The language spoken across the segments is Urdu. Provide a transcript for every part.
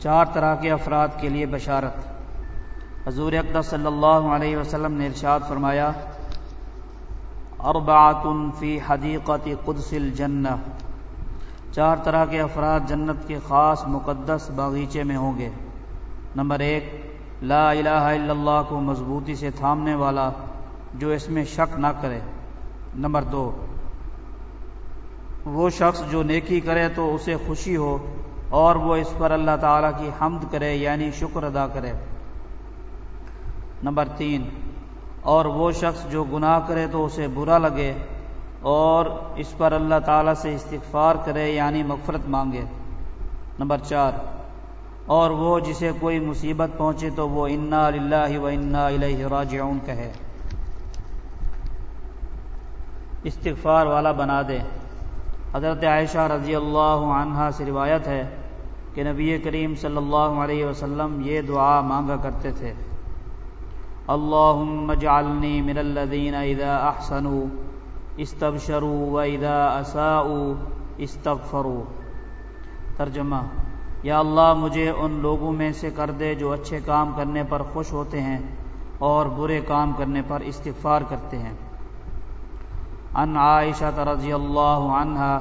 چار طرح کے افراد کے لیے بشارت۔ حضور اقدس صلی اللہ علیہ وسلم نے ارشاد فرمایا اربعۃ فی حدیقت قدس الجنہ چار طرح کے افراد جنت کے خاص مقدس باغیچے میں ہوں گے۔ نمبر ایک، لا الہ الا اللہ کو مضبوطی سے تھامنے والا جو اس میں شک نہ کرے۔ نمبر دو، وہ شخص جو نیکی کرے تو اسے خوشی ہو۔ اور وہ اس پر اللہ تعالیٰ کی حمد کرے یعنی شکر ادا کرے۔ نمبر تین، اور وہ شخص جو گناہ کرے تو اسے برا لگے اور اس پر اللہ تعالیٰ سے استغفار کرے یعنی مغفرت مانگے۔ نمبر چار، اور وہ جسے کوئی مصیبت پہنچے تو وہ انا اللہ و انا الیہ راجعون کہے۔ استغفار والا بنا دے۔ حضرت عائشہ رضی اللہ عنہا سے روایت ہے کہ نبی کریم صلی اللہ علیہ وسلم یہ دعا مانگا کرتے تھے۔ اللہم اجعلنی من الذین اذا احسنوا استبشروا و اذا اساؤوا استغفروا۔ ترجمہ، یا اللہ مجھے ان لوگوں میں سے کر دے جو اچھے کام کرنے پر خوش ہوتے ہیں اور برے کام کرنے پر استغفار کرتے ہیں۔ ان عائشہ رضی اللہ عنہ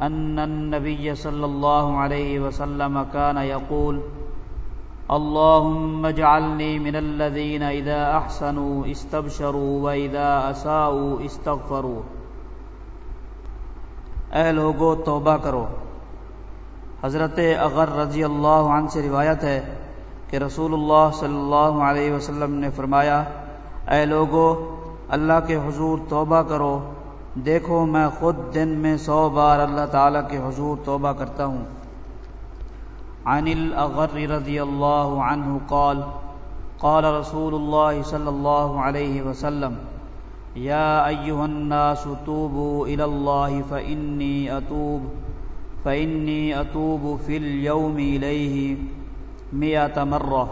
ان النبی صلی اللہ علیہ وسلم كان يقول، اللهم اجعلني من الذين اذا احسنوا استبشروا واذا اساءوا استغفروا. اے لوگو، توبہ کرو۔ حضرت اغر رضی اللہ عنہ سے روایت ہے کہ رسول اللہ صلی اللہ علیہ وسلم نے فرمایا، اے لوگو، اللہ کے حضور توبہ کرو۔ دیکھو میں خود دن میں سو بار اللہ تعالیٰ کے حضور توبہ کرتا ہوں۔ عن الاغر رضی اللہ عنہ قال قال رسول اللہ صلی اللہ علیہ وسلم، یا ایوہ الناس توبوا الى اللہ فإنی اتوب فإنی اتوب فی اليوم الیہ میات مرہ